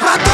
Rebata